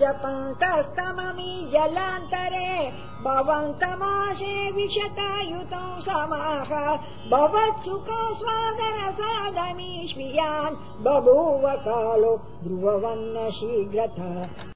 जपन्तस्तमी जलान्तरे भवन्तमाशे विशतयुतम् समाह भवत् स्वादर बभूव कालो ध्रुववन्न शीघ्रतः